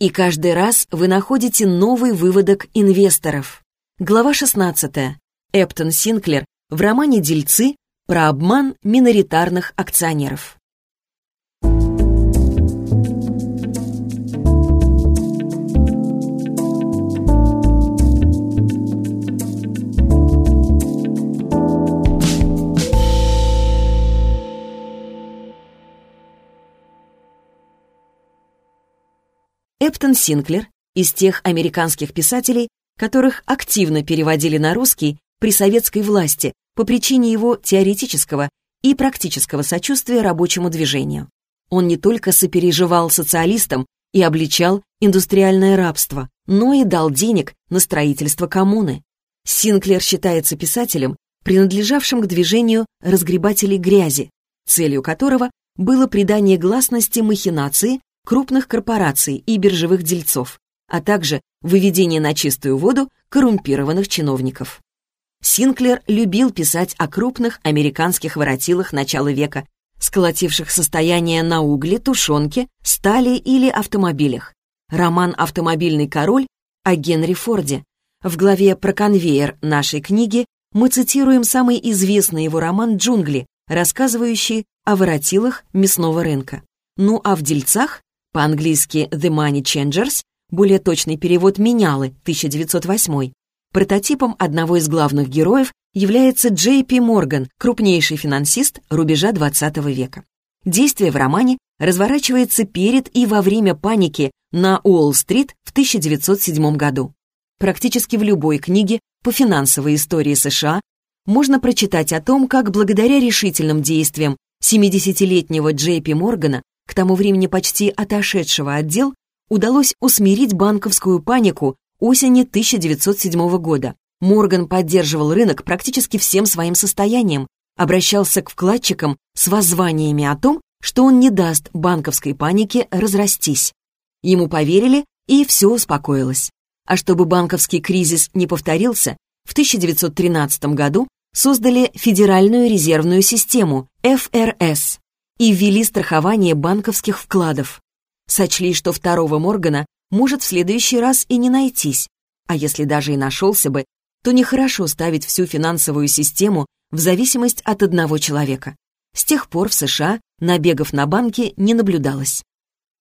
И каждый раз вы находите новый выводок инвесторов. Глава 16. Эптон Синклер в романе «Дельцы» про обман миноритарных акционеров. Эптон Синклер из тех американских писателей, которых активно переводили на русский при советской власти по причине его теоретического и практического сочувствия рабочему движению. Он не только сопереживал социалистам и обличал индустриальное рабство, но и дал денег на строительство коммуны. Синклер считается писателем, принадлежавшим к движению разгребателей грязи, целью которого было придание гласности махинации крупных корпораций и биржевых дельцов, а также выведение на чистую воду коррумпированных чиновников. Синклер любил писать о крупных американских воротилах начала века, сколотивших состояние на угле, тушенке, стали или автомобилях. Роман «Автомобильный король» о Генри Форде. В главе про конвейер нашей книги мы цитируем самый известный его роман «Джунгли», рассказывающий о воротилах мясного рынка. Ну а в «Дельцах» по-английски «The Money Changers», более точный перевод «Менялы» 1908. Прототипом одного из главных героев является Джей Пи Морган, крупнейший финансист рубежа XX века. Действие в романе разворачивается перед и во время паники на Уолл-стрит в 1907 году. Практически в любой книге по финансовой истории США можно прочитать о том, как благодаря решительным действиям 70-летнего Джей Пи Моргана к тому времени почти отошедшего от дел, удалось усмирить банковскую панику осени 1907 года. Морган поддерживал рынок практически всем своим состоянием, обращался к вкладчикам с воззваниями о том, что он не даст банковской панике разрастись. Ему поверили, и все успокоилось. А чтобы банковский кризис не повторился, в 1913 году создали Федеральную резервную систему, ФРС, и ввели страхование банковских вкладов. Сочли, что второго Моргана может в следующий раз и не найтись, а если даже и нашелся бы, то нехорошо ставить всю финансовую систему в зависимость от одного человека. С тех пор в США набегов на банки не наблюдалось.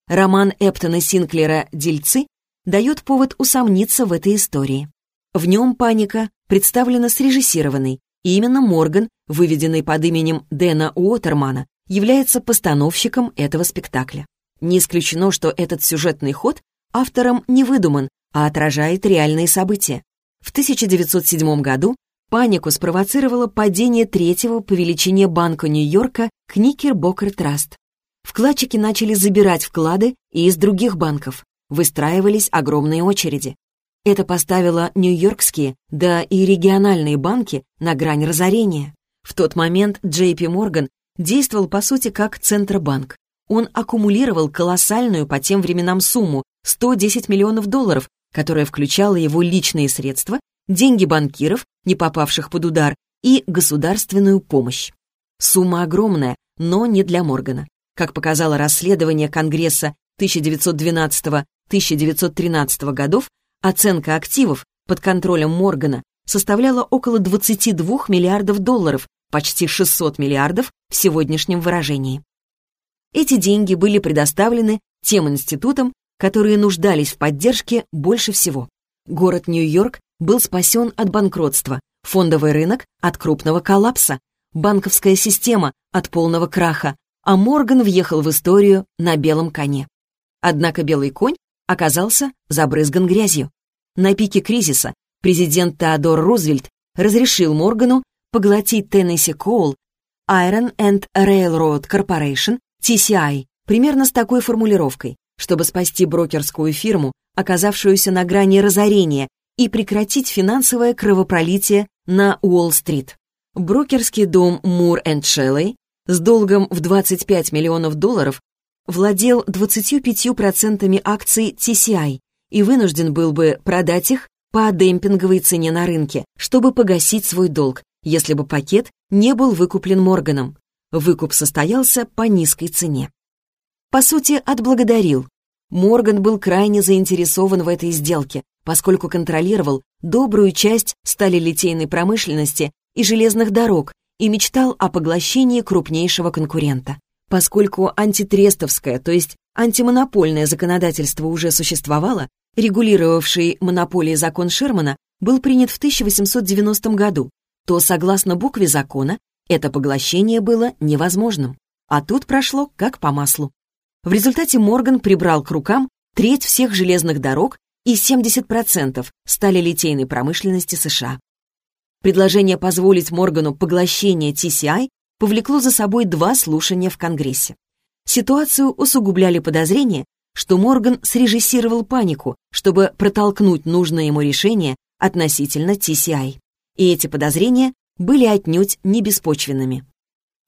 Роман Эптона Синклера «Дельцы» дает повод усомниться в этой истории. В нем паника представлена срежиссированной, и именно Морган, выведенный под именем Дэна Уотермана, является постановщиком этого спектакля. Не исключено, что этот сюжетный ход автором не выдуман, а отражает реальные события. В 1907 году панику спровоцировало падение третьего по величине банка Нью-Йорка Кникер-Бокер Траст. Вкладчики начали забирать вклады и из других банков. Выстраивались огромные очереди. Это поставило нью-йоркские, да и региональные банки на грань разорения. В тот момент Пи Морган действовал по сути как Центробанк. Он аккумулировал колоссальную по тем временам сумму 110 миллионов долларов, которая включала его личные средства, деньги банкиров, не попавших под удар, и государственную помощь. Сумма огромная, но не для Моргана. Как показало расследование Конгресса 1912-1913 годов, оценка активов под контролем Моргана составляла около 22 миллиардов долларов, почти 600 миллиардов в сегодняшнем выражении. Эти деньги были предоставлены тем институтам, которые нуждались в поддержке больше всего. Город Нью-Йорк был спасен от банкротства, фондовый рынок — от крупного коллапса, банковская система — от полного краха, а Морган въехал в историю на белом коне. Однако белый конь оказался забрызган грязью. На пике кризиса президент Теодор Рузвельт разрешил Моргану поглотить Tennessee Coal, Iron and Railroad Corporation, TCI, примерно с такой формулировкой, чтобы спасти брокерскую фирму, оказавшуюся на грани разорения, и прекратить финансовое кровопролитие на Уолл-стрит. Брокерский дом Мур энд Шеллей с долгом в 25 миллионов долларов владел 25% акций TCI и вынужден был бы продать их по демпинговой цене на рынке, чтобы погасить свой долг, если бы пакет не был выкуплен Морганом. Выкуп состоялся по низкой цене. По сути, отблагодарил. Морган был крайне заинтересован в этой сделке, поскольку контролировал добрую часть сталелитейной промышленности и железных дорог и мечтал о поглощении крупнейшего конкурента. Поскольку антитрестовское, то есть антимонопольное законодательство уже существовало, регулировавший монополии закон Шермана был принят в 1890 году, то, согласно букве закона, это поглощение было невозможным. А тут прошло как по маслу. В результате Морган прибрал к рукам треть всех железных дорог и 70% стали литейной промышленности США. Предложение позволить Моргану поглощение TCI повлекло за собой два слушания в Конгрессе. Ситуацию усугубляли подозрения, что Морган срежиссировал панику, чтобы протолкнуть нужное ему решение относительно TCI. И эти подозрения были отнюдь не беспочвенными.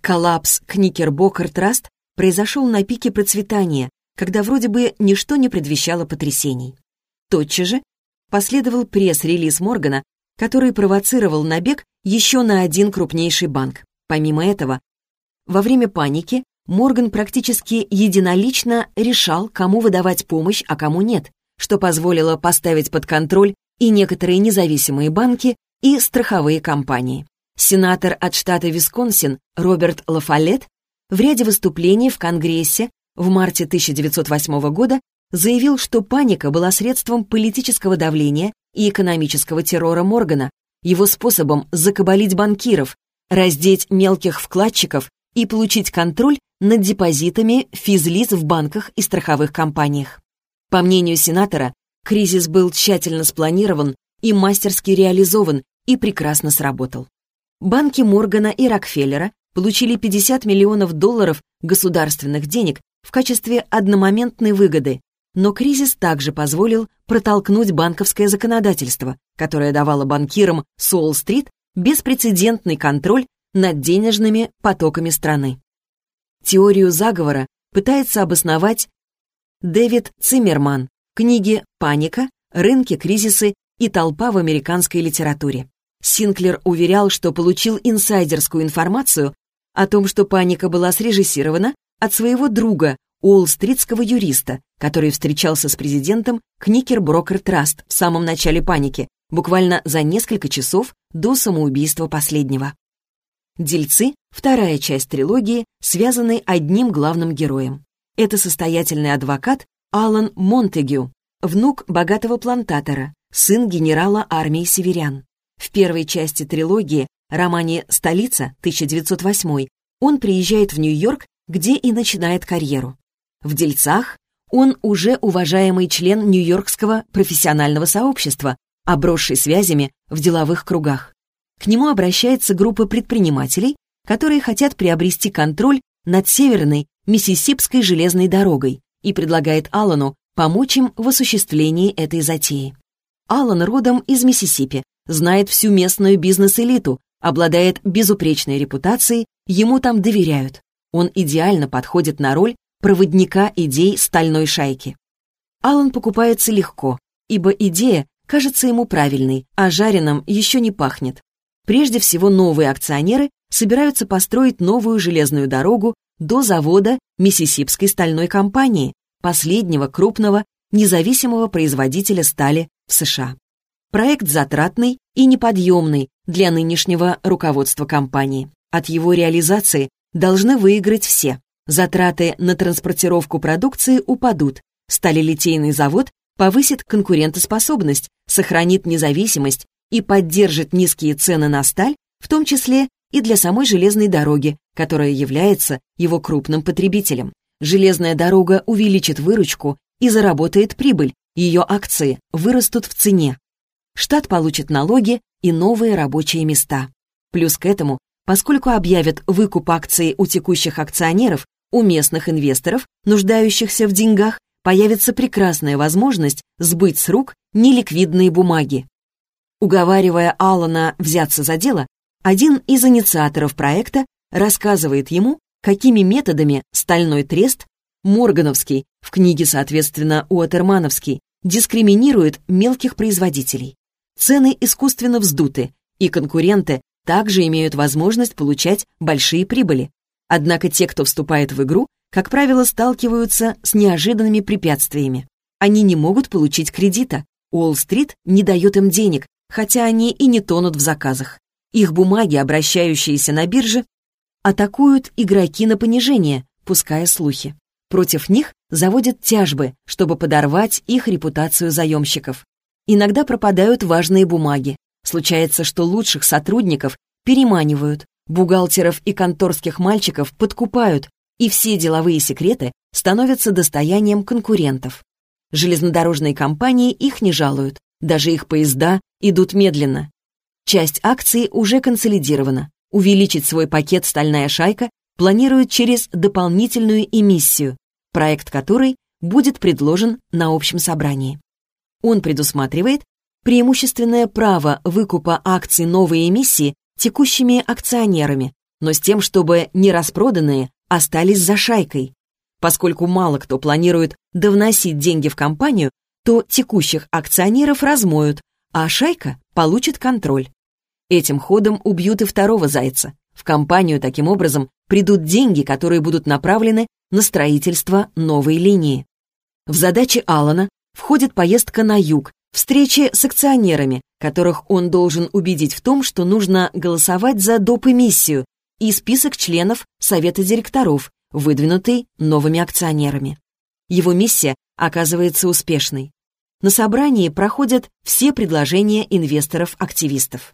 Коллапс Кникербокер Траст произошел на пике процветания, когда вроде бы ничто не предвещало потрясений. Тотчас же последовал пресс-релиз Моргана, который провоцировал набег еще на один крупнейший банк. Помимо этого, во время паники Морган практически единолично решал, кому выдавать помощь, а кому нет, что позволило поставить под контроль и некоторые независимые банки, и страховые компании. Сенатор от штата Висконсин Роберт Лафалет в ряде выступлений в Конгрессе в марте 1908 года заявил, что паника была средством политического давления и экономического террора Моргана, его способом закабалить банкиров, раздеть мелких вкладчиков и получить контроль над депозитами физлиц в банках и страховых компаниях. По мнению сенатора, кризис был тщательно спланирован и мастерски реализован и прекрасно сработал. Банки Моргана и Рокфеллера получили 50 миллионов долларов государственных денег в качестве одномоментной выгоды, но кризис также позволил протолкнуть банковское законодательство, которое давало банкирам с Уолл-стрит беспрецедентный контроль над денежными потоками страны. Теорию заговора пытается обосновать Дэвид Циммерман в книге «Паника. Рынки, кризисы и толпа в американской литературе». Синклер уверял, что получил инсайдерскую информацию о том, что паника была срежиссирована от своего друга, уолл-стритского юриста, который встречался с президентом Кникер Брокер Траст в самом начале паники, буквально за несколько часов до самоубийства последнего. «Дельцы» — вторая часть трилогии, связанной одним главным героем. Это состоятельный адвокат Алан Монтегю, внук богатого плантатора, сын генерала армии северян. В первой части трилогии, романе «Столица» 1908, он приезжает в Нью-Йорк, где и начинает карьеру. В «Дельцах» он уже уважаемый член Нью-Йоркского профессионального сообщества, обросший связями в деловых кругах. К нему обращается группа предпринимателей, которые хотят приобрести контроль над северной Миссисипской железной дорогой и предлагает Аллану помочь им в осуществлении этой затеи. Аллан родом из Миссисипи, знает всю местную бизнес-элиту, обладает безупречной репутацией, ему там доверяют. Он идеально подходит на роль проводника идей стальной шайки. Аллан покупается легко, ибо идея кажется ему правильной, а жареным еще не пахнет. Прежде всего новые акционеры собираются построить новую железную дорогу до завода Миссисипской стальной компании, последнего крупного независимого производителя стали в США. Проект затратный и неподъемный для нынешнего руководства компании. От его реализации должны выиграть все. Затраты на транспортировку продукции упадут. Сталелитейный завод повысит конкурентоспособность, сохранит независимость и поддержит низкие цены на сталь, в том числе и для самой железной дороги, которая является его крупным потребителем. Железная дорога увеличит выручку и заработает прибыль, ее акции вырастут в цене штат получит налоги и новые рабочие места. Плюс к этому, поскольку объявят выкуп акций у текущих акционеров, у местных инвесторов, нуждающихся в деньгах, появится прекрасная возможность сбыть с рук неликвидные бумаги. Уговаривая Алана взяться за дело, один из инициаторов проекта рассказывает ему, какими методами стальной трест, Моргановский, в книге, соответственно, Уотермановский, дискриминирует мелких производителей цены искусственно вздуты, и конкуренты также имеют возможность получать большие прибыли. Однако те, кто вступает в игру, как правило, сталкиваются с неожиданными препятствиями. Они не могут получить кредита. Уолл-стрит не дает им денег, хотя они и не тонут в заказах. Их бумаги, обращающиеся на бирже, атакуют игроки на понижение, пуская слухи. Против них заводят тяжбы, чтобы подорвать их репутацию заемщиков. Иногда пропадают важные бумаги. Случается, что лучших сотрудников переманивают, бухгалтеров и конторских мальчиков подкупают, и все деловые секреты становятся достоянием конкурентов. Железнодорожные компании их не жалуют, даже их поезда идут медленно. Часть акций уже консолидирована. Увеличить свой пакет «Стальная шайка» планирует через дополнительную эмиссию, проект которой будет предложен на общем собрании. Он предусматривает преимущественное право выкупа акций новой эмиссии текущими акционерами, но с тем, чтобы не распроданные остались за шайкой. Поскольку мало кто планирует довносить деньги в компанию, то текущих акционеров размоют, а шайка получит контроль. Этим ходом убьют и второго зайца. В компанию таким образом придут деньги, которые будут направлены на строительство новой линии. В задачи Алана входит поездка на юг, встречи с акционерами, которых он должен убедить в том, что нужно голосовать за доп. эмиссию, и список членов Совета директоров, выдвинутый новыми акционерами. Его миссия оказывается успешной. На собрании проходят все предложения инвесторов-активистов.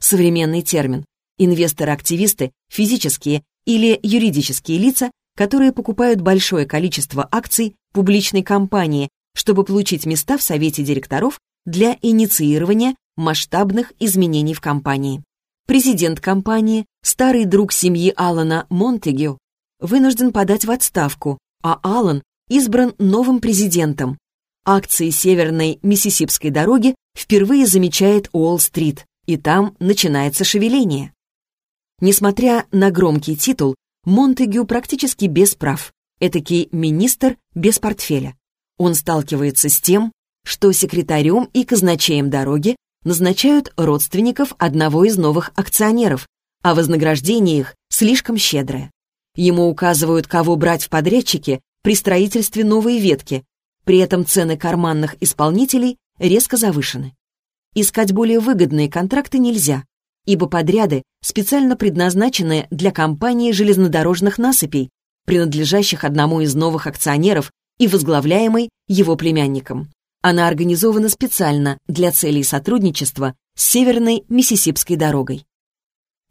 Современный термин. Инвесторы-активисты – физические или юридические лица, которые покупают большое количество акций публичной компании, чтобы получить места в совете директоров для инициирования масштабных изменений в компании. Президент компании, старый друг семьи Алана Монтегю, вынужден подать в отставку, а Алан избран новым президентом. Акции Северной Миссисипской дороги впервые замечает Уолл-стрит, и там начинается шевеление. Несмотря на громкий титул, Монтегю практически без прав, этакий министр без портфеля. Он сталкивается с тем, что секретарем и казначеем дороги назначают родственников одного из новых акционеров, а вознаграждение их слишком щедрое. Ему указывают, кого брать в подрядчики при строительстве новой ветки, при этом цены карманных исполнителей резко завышены. Искать более выгодные контракты нельзя, ибо подряды специально предназначены для компании железнодорожных насыпей, принадлежащих одному из новых акционеров и возглавляемой его племянником. Она организована специально для целей сотрудничества с Северной Миссисипской дорогой.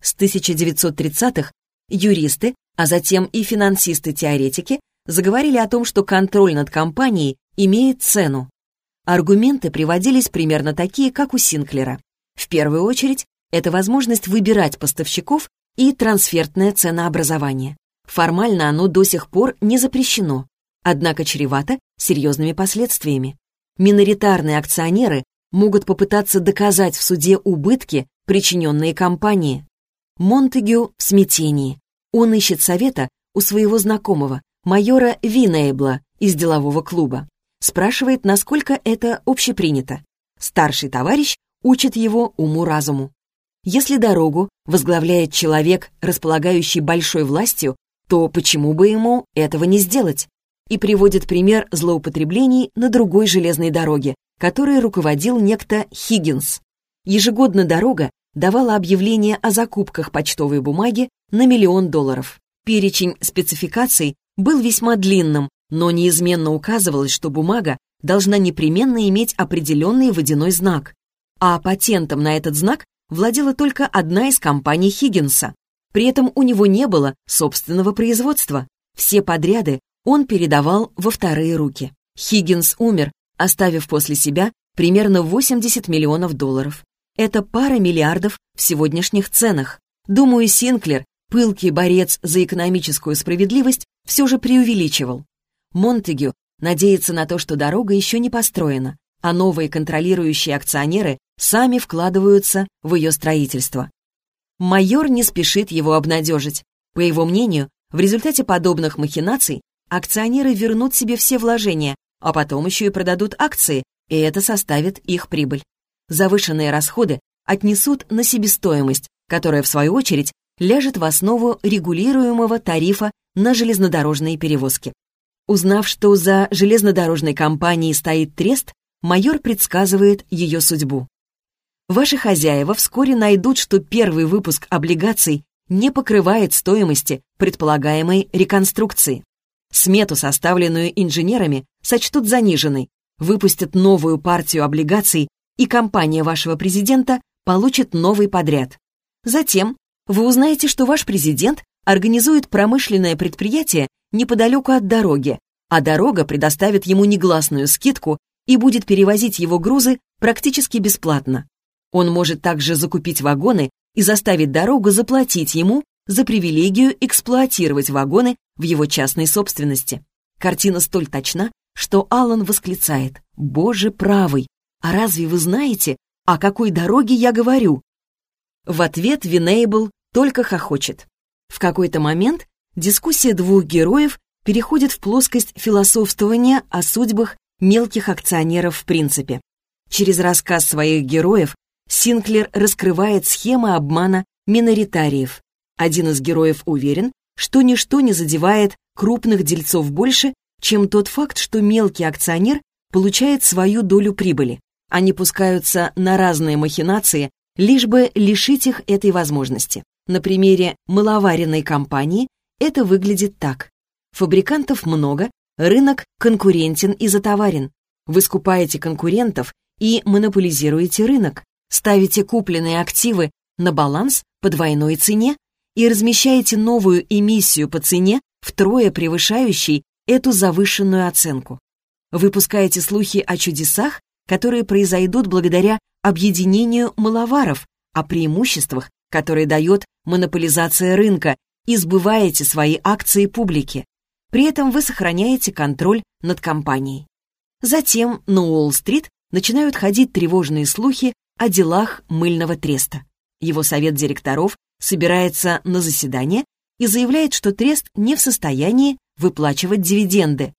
С 1930-х юристы, а затем и финансисты-теоретики заговорили о том, что контроль над компанией имеет цену. Аргументы приводились примерно такие, как у Синклера. В первую очередь, это возможность выбирать поставщиков и трансфертное ценообразование. Формально оно до сих пор не запрещено, однако чревато серьезными последствиями. Миноритарные акционеры могут попытаться доказать в суде убытки, причиненные компании. Монтегю в смятении. Он ищет совета у своего знакомого, майора Винейбла из делового клуба. Спрашивает, насколько это общепринято. Старший товарищ учит его уму-разуму. Если дорогу возглавляет человек, располагающий большой властью, то почему бы ему этого не сделать? И приводит пример злоупотреблений на другой железной дороге, которой руководил некто Хиггинс. Ежегодно дорога давала объявление о закупках почтовой бумаги на миллион долларов. Перечень спецификаций был весьма длинным, но неизменно указывалось, что бумага должна непременно иметь определенный водяной знак. А патентом на этот знак владела только одна из компаний Хиггинса. При этом у него не было собственного производства. Все подряды он передавал во вторые руки. Хиггинс умер, оставив после себя примерно 80 миллионов долларов. Это пара миллиардов в сегодняшних ценах. Думаю, Синклер, пылкий борец за экономическую справедливость, все же преувеличивал. Монтегю надеется на то, что дорога еще не построена, а новые контролирующие акционеры сами вкладываются в ее строительство. Майор не спешит его обнадежить. По его мнению, в результате подобных махинаций акционеры вернут себе все вложения, а потом еще и продадут акции, и это составит их прибыль. Завышенные расходы отнесут на себестоимость, которая, в свою очередь, ляжет в основу регулируемого тарифа на железнодорожные перевозки. Узнав, что за железнодорожной компанией стоит трест, майор предсказывает ее судьбу. Ваши хозяева вскоре найдут, что первый выпуск облигаций не покрывает стоимости предполагаемой реконструкции. Смету, составленную инженерами, сочтут заниженной, выпустят новую партию облигаций, и компания вашего президента получит новый подряд. Затем вы узнаете, что ваш президент организует промышленное предприятие неподалеку от дороги, а дорога предоставит ему негласную скидку и будет перевозить его грузы практически бесплатно. Он может также закупить вагоны и заставить дорогу заплатить ему за привилегию эксплуатировать вагоны в его частной собственности. Картина столь точна, что Аллан восклицает «Боже правый! А разве вы знаете, о какой дороге я говорю?» В ответ Винейбл только хохочет. В какой-то момент дискуссия двух героев переходит в плоскость философствования о судьбах мелких акционеров в принципе. Через рассказ своих героев Синклер раскрывает схемы обмана миноритариев. Один из героев уверен, что ничто не задевает крупных дельцов больше, чем тот факт, что мелкий акционер получает свою долю прибыли. Они пускаются на разные махинации, лишь бы лишить их этой возможности. На примере маловаренной компании это выглядит так. Фабрикантов много, рынок конкурентен и затоварен. Вы скупаете конкурентов и монополизируете рынок, ставите купленные активы на баланс по двойной цене и размещаете новую эмиссию по цене, втрое превышающей эту завышенную оценку. Вы пускаете слухи о чудесах, которые произойдут благодаря объединению маловаров, о преимуществах, которые дает монополизация рынка, и сбываете свои акции публике. При этом вы сохраняете контроль над компанией. Затем на Уолл-стрит начинают ходить тревожные слухи о делах мыльного треста. Его совет директоров собирается на заседание и заявляет, что трест не в состоянии выплачивать дивиденды.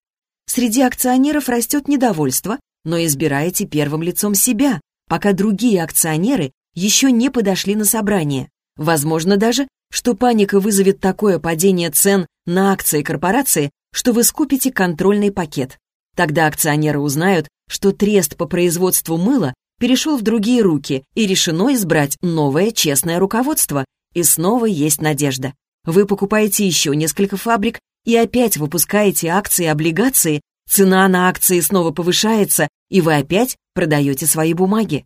Среди акционеров растет недовольство, но избираете первым лицом себя, пока другие акционеры еще не подошли на собрание. Возможно даже, что паника вызовет такое падение цен на акции корпорации, что вы скупите контрольный пакет. Тогда акционеры узнают, что трест по производству мыла перешел в другие руки и решено избрать новое честное руководство, и снова есть надежда. Вы покупаете еще несколько фабрик и опять выпускаете акции и облигации, цена на акции снова повышается, и вы опять продаете свои бумаги.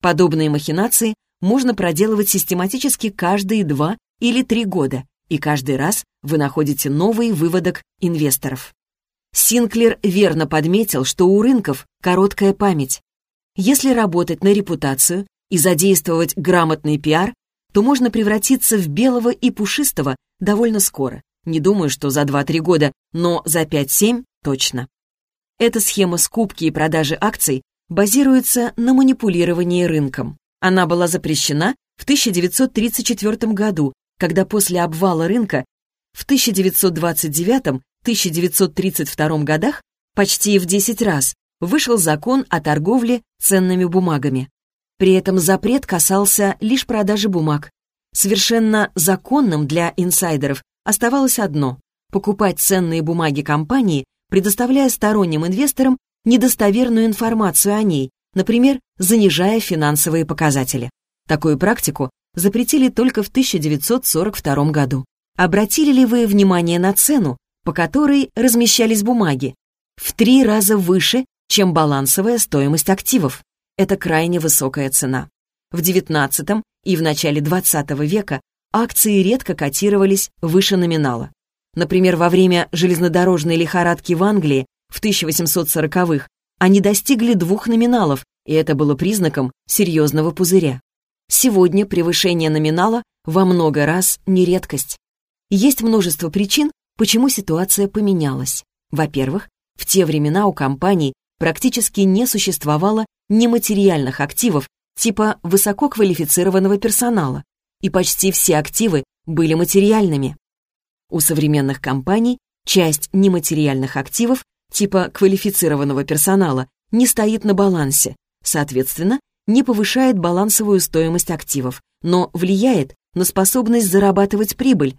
Подобные махинации можно проделывать систематически каждые два или три года, и каждый раз вы находите новый выводок инвесторов. Синклер верно подметил, что у рынков короткая память. Если работать на репутацию и задействовать грамотный пиар, то можно превратиться в белого и пушистого довольно скоро. Не думаю, что за 2-3 года, но за 5-7 точно. Эта схема скупки и продажи акций базируется на манипулировании рынком. Она была запрещена в 1934 году, когда после обвала рынка в 1929-1932 годах почти в 10 раз вышел закон о торговле ценными бумагами. При этом запрет касался лишь продажи бумаг. Совершенно законным для инсайдеров оставалось одно – покупать ценные бумаги компании, предоставляя сторонним инвесторам недостоверную информацию о ней, например, занижая финансовые показатели. Такую практику запретили только в 1942 году. Обратили ли вы внимание на цену, по которой размещались бумаги? В три раза выше, чем балансовая стоимость активов. Это крайне высокая цена. В XIX и в начале XX века акции редко котировались выше номинала. Например, во время железнодорожной лихорадки в Англии в 1840-х они достигли двух номиналов, и это было признаком серьезного пузыря. Сегодня превышение номинала во много раз не редкость. Есть множество причин, почему ситуация поменялась. Во-первых, в те времена у компаний практически не существовало нематериальных активов типа высококвалифицированного персонала, и почти все активы были материальными. У современных компаний часть нематериальных активов типа квалифицированного персонала не стоит на балансе, соответственно, не повышает балансовую стоимость активов, но влияет на способность зарабатывать прибыль.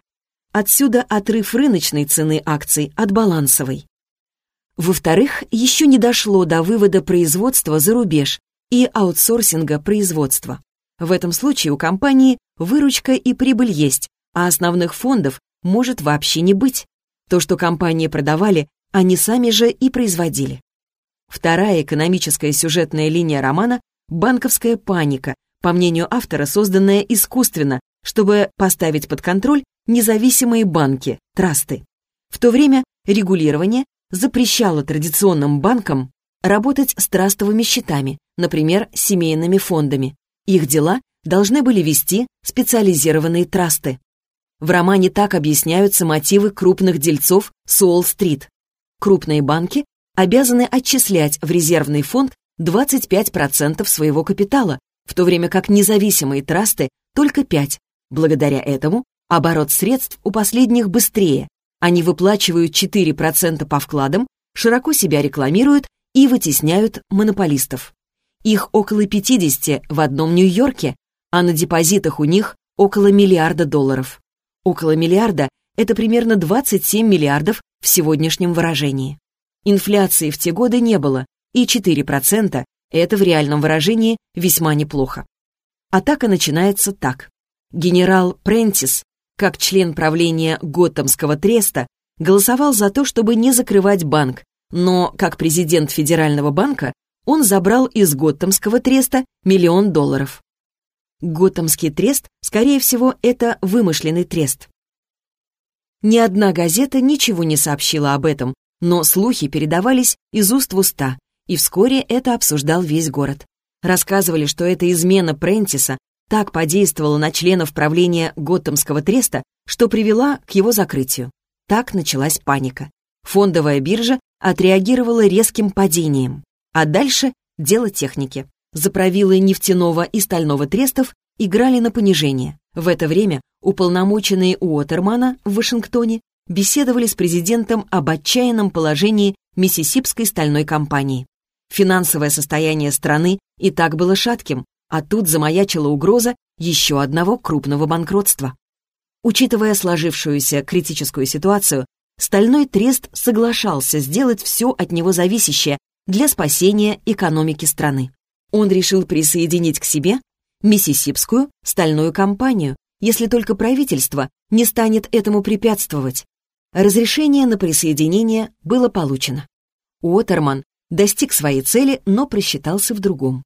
Отсюда отрыв рыночной цены акций от балансовой. Во-вторых, еще не дошло до вывода производства за рубеж и аутсорсинга производства. В этом случае у компании выручка и прибыль есть, а основных фондов может вообще не быть. То, что компании продавали, они сами же и производили. Вторая экономическая сюжетная линия романа — банковская паника, по мнению автора, созданная искусственно, чтобы поставить под контроль независимые банки, трасты. В то время регулирование запрещало традиционным банкам работать с трастовыми счетами, например, семейными фондами. Их дела должны были вести специализированные трасты. В романе так объясняются мотивы крупных дельцов с Уолл-стрит. Крупные банки обязаны отчислять в резервный фонд 25% своего капитала, в то время как независимые трасты только 5%. Благодаря этому оборот средств у последних быстрее. Они выплачивают 4% по вкладам, широко себя рекламируют и вытесняют монополистов. Их около 50 в одном Нью-Йорке, а на депозитах у них около миллиарда долларов. Около миллиарда – это примерно 27 миллиардов в сегодняшнем выражении. Инфляции в те годы не было, и 4% – это в реальном выражении весьма неплохо. Атака начинается так. Генерал Прентис, как член правления Готтамского треста, голосовал за то, чтобы не закрывать банк, но как президент Федерального банка он забрал из Готтамского треста миллион долларов. Готтамский трест, скорее всего, это вымышленный трест. Ни одна газета ничего не сообщила об этом, но слухи передавались из уст в уста, и вскоре это обсуждал весь город. Рассказывали, что эта измена Прентиса так подействовала на членов правления Готтамского треста, что привела к его закрытию. Так началась паника. Фондовая биржа отреагировала резким падением. А дальше дело техники. Заправилы нефтяного и стального трестов играли на понижение. В это время уполномоченные Уотермана в Вашингтоне беседовали с президентом об отчаянном положении Миссисипской стальной компании. Финансовое состояние страны и так было шатким, а тут замаячила угроза еще одного крупного банкротства. Учитывая сложившуюся критическую ситуацию, Стальной трест соглашался сделать все от него зависящее для спасения экономики страны он решил присоединить к себе Миссисипскую стальную компанию, если только правительство не станет этому препятствовать. Разрешение на присоединение было получено. Уотерман достиг своей цели, но просчитался в другом.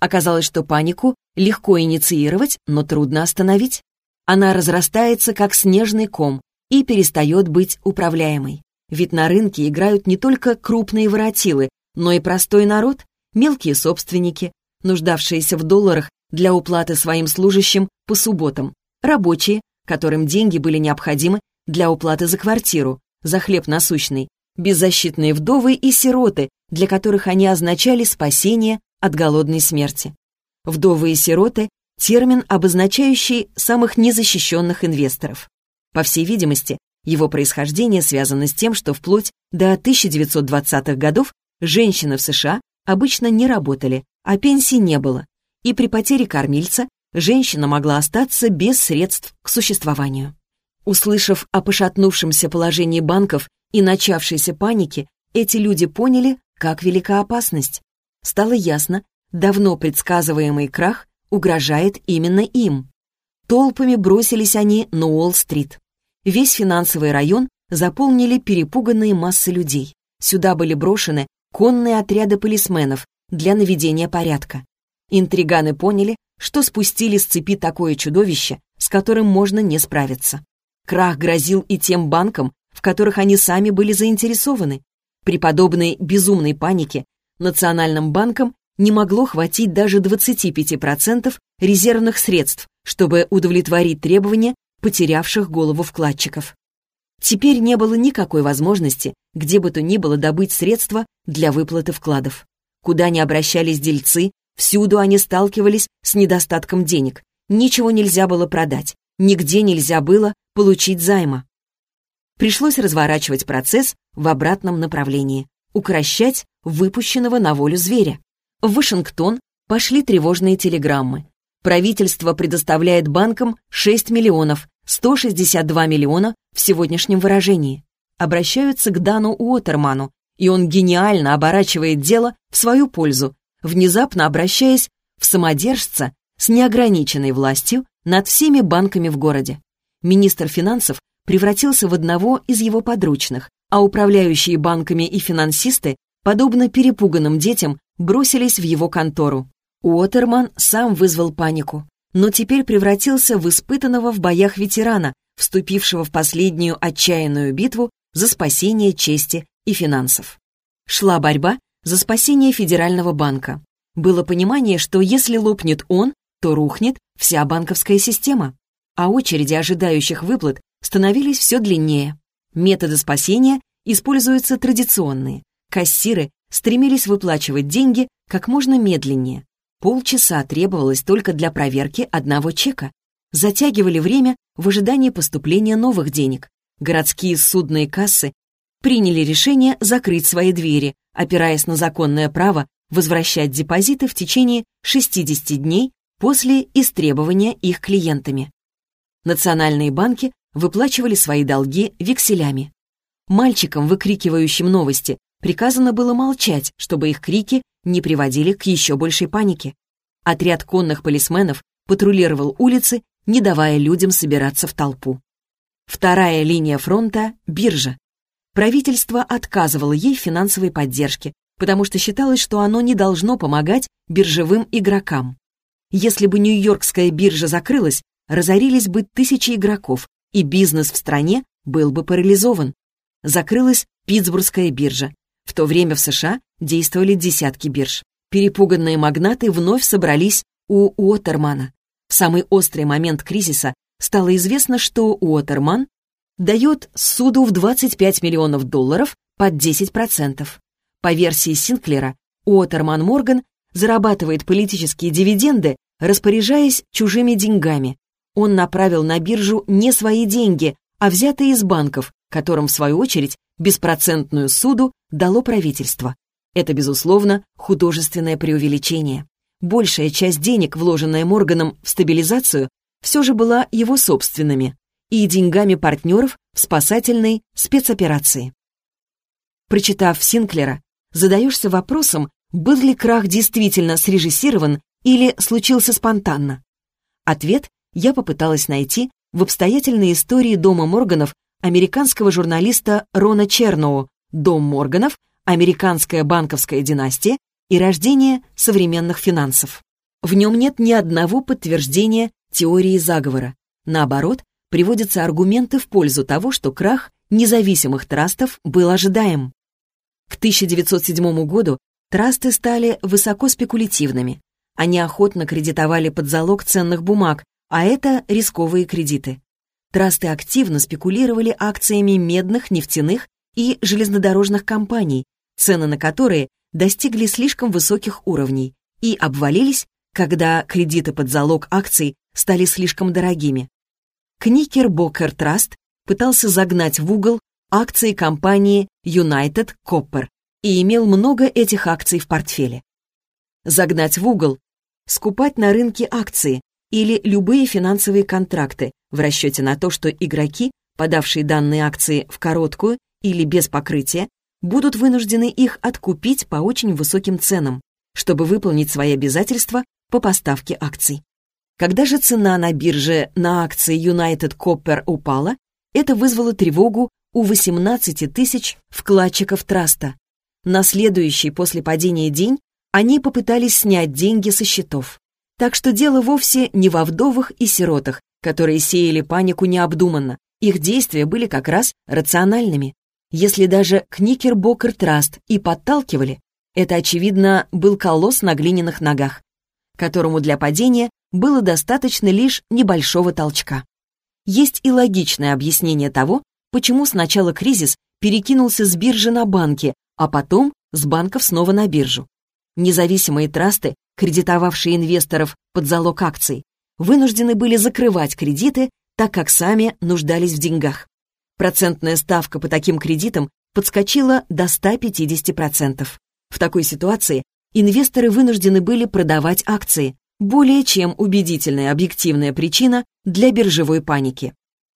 Оказалось, что панику легко инициировать, но трудно остановить. Она разрастается, как снежный ком, и перестает быть управляемой. Ведь на рынке играют не только крупные воротилы, но и простой народ, мелкие собственники, нуждавшиеся в долларах для уплаты своим служащим по субботам, рабочие, которым деньги были необходимы для уплаты за квартиру, за хлеб насущный, беззащитные вдовы и сироты, для которых они означали спасение от голодной смерти. Вдовы и сироты — термин, обозначающий самых незащищенных инвесторов. По всей видимости, его происхождение связано с тем, что вплоть до 1920-х годов женщины в США обычно не работали, а пенсии не было, и при потере кормильца женщина могла остаться без средств к существованию. Услышав о пошатнувшемся положении банков и начавшейся панике, эти люди поняли, как велика опасность. Стало ясно, давно предсказываемый крах угрожает именно им. Толпами бросились они на Уолл-стрит. Весь финансовый район заполнили перепуганные массы людей. Сюда были брошены конные отряды полисменов для наведения порядка. Интриганы поняли, что спустили с цепи такое чудовище, с которым можно не справиться. Крах грозил и тем банкам, в которых они сами были заинтересованы. При подобной безумной панике национальным банкам не могло хватить даже 25% резервных средств, чтобы удовлетворить требования потерявших голову вкладчиков. Теперь не было никакой возможности где бы то ни было добыть средства для выплаты вкладов. Куда ни обращались дельцы, всюду они сталкивались с недостатком денег. Ничего нельзя было продать, нигде нельзя было получить займа. Пришлось разворачивать процесс в обратном направлении, укращать выпущенного на волю зверя. В Вашингтон пошли тревожные телеграммы. Правительство предоставляет банкам 6 миллионов, 162 миллиона в сегодняшнем выражении. Обращаются к Дану Уотерману, и он гениально оборачивает дело в свою пользу, внезапно обращаясь в самодержца с неограниченной властью над всеми банками в городе. Министр финансов превратился в одного из его подручных, а управляющие банками и финансисты, подобно перепуганным детям, бросились в его контору. Уотерман сам вызвал панику, но теперь превратился в испытанного в боях ветерана, вступившего в последнюю отчаянную битву за спасение чести и финансов. Шла борьба за спасение Федерального банка. Было понимание, что если лопнет он, то рухнет вся банковская система, а очереди ожидающих выплат становились все длиннее. Методы спасения используются традиционные. Кассиры стремились выплачивать деньги как можно медленнее, Полчаса требовалось только для проверки одного чека. Затягивали время в ожидании поступления новых денег. Городские судные кассы приняли решение закрыть свои двери, опираясь на законное право возвращать депозиты в течение 60 дней после истребования их клиентами. Национальные банки выплачивали свои долги векселями. Мальчикам, выкрикивающим новости, приказано было молчать, чтобы их крики не приводили к еще большей панике. Отряд конных полисменов патрулировал улицы, не давая людям собираться в толпу. Вторая линия фронта — биржа. Правительство отказывало ей финансовой поддержке, потому что считалось, что оно не должно помогать биржевым игрокам. Если бы Нью-Йоркская биржа закрылась, разорились бы тысячи игроков, и бизнес в стране был бы парализован. Закрылась Питтсбургская биржа. В то время в США действовали десятки бирж. Перепуганные магнаты вновь собрались у Уотермана. В самый острый момент кризиса стало известно, что Уотерман дает суду в 25 миллионов долларов под 10%. По версии Синклера, Уотерман Морган зарабатывает политические дивиденды, распоряжаясь чужими деньгами. Он направил на биржу не свои деньги, а взятые из банков, которым, в свою очередь, беспроцентную суду дало правительство. Это, безусловно, художественное преувеличение. Большая часть денег, вложенная Морганом в стабилизацию, все же была его собственными и деньгами партнеров в спасательной спецоперации. Прочитав Синклера, задаешься вопросом, был ли крах действительно срежиссирован или случился спонтанно. Ответ я попыталась найти в обстоятельной истории дома Морганов американского журналиста Рона Черноу «Дом Морганов. Американская банковская династия и рождение современных финансов». В нем нет ни одного подтверждения теории заговора. Наоборот, приводятся аргументы в пользу того, что крах независимых трастов был ожидаем. К 1907 году трасты стали высоко спекулятивными. Они охотно кредитовали под залог ценных бумаг, а это рисковые кредиты. Трасты активно спекулировали акциями медных, нефтяных и железнодорожных компаний, цены на которые достигли слишком высоких уровней и обвалились, когда кредиты под залог акций стали слишком дорогими. Кникер-Бокер Траст пытался загнать в угол акции компании United Copper и имел много этих акций в портфеле. Загнать в угол — скупать на рынке акции или любые финансовые контракты, в расчете на то, что игроки, подавшие данные акции в короткую или без покрытия, будут вынуждены их откупить по очень высоким ценам, чтобы выполнить свои обязательства по поставке акций. Когда же цена на бирже на акции United Copper упала, это вызвало тревогу у 18 тысяч вкладчиков траста. На следующий после падения день они попытались снять деньги со счетов. Так что дело вовсе не во вдовах и сиротах, которые сеяли панику необдуманно. Их действия были как раз рациональными. Если даже Кникербокер Траст и подталкивали, это, очевидно, был колосс на глиняных ногах, которому для падения было достаточно лишь небольшого толчка. Есть и логичное объяснение того, почему сначала кризис перекинулся с биржи на банки, а потом с банков снова на биржу. Независимые трасты, кредитовавшие инвесторов под залог акций, вынуждены были закрывать кредиты, так как сами нуждались в деньгах. Процентная ставка по таким кредитам подскочила до 150%. В такой ситуации инвесторы вынуждены были продавать акции, более чем убедительная объективная причина для биржевой паники.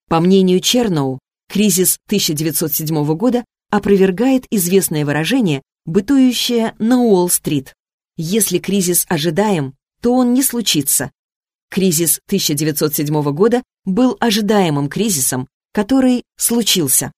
По мнению Черноу, кризис 1907 года опровергает известное выражение, бытующее на Уолл-стрит. Если кризис ожидаем, то он не случится. Кризис 1907 года был ожидаемым кризисом, который случился.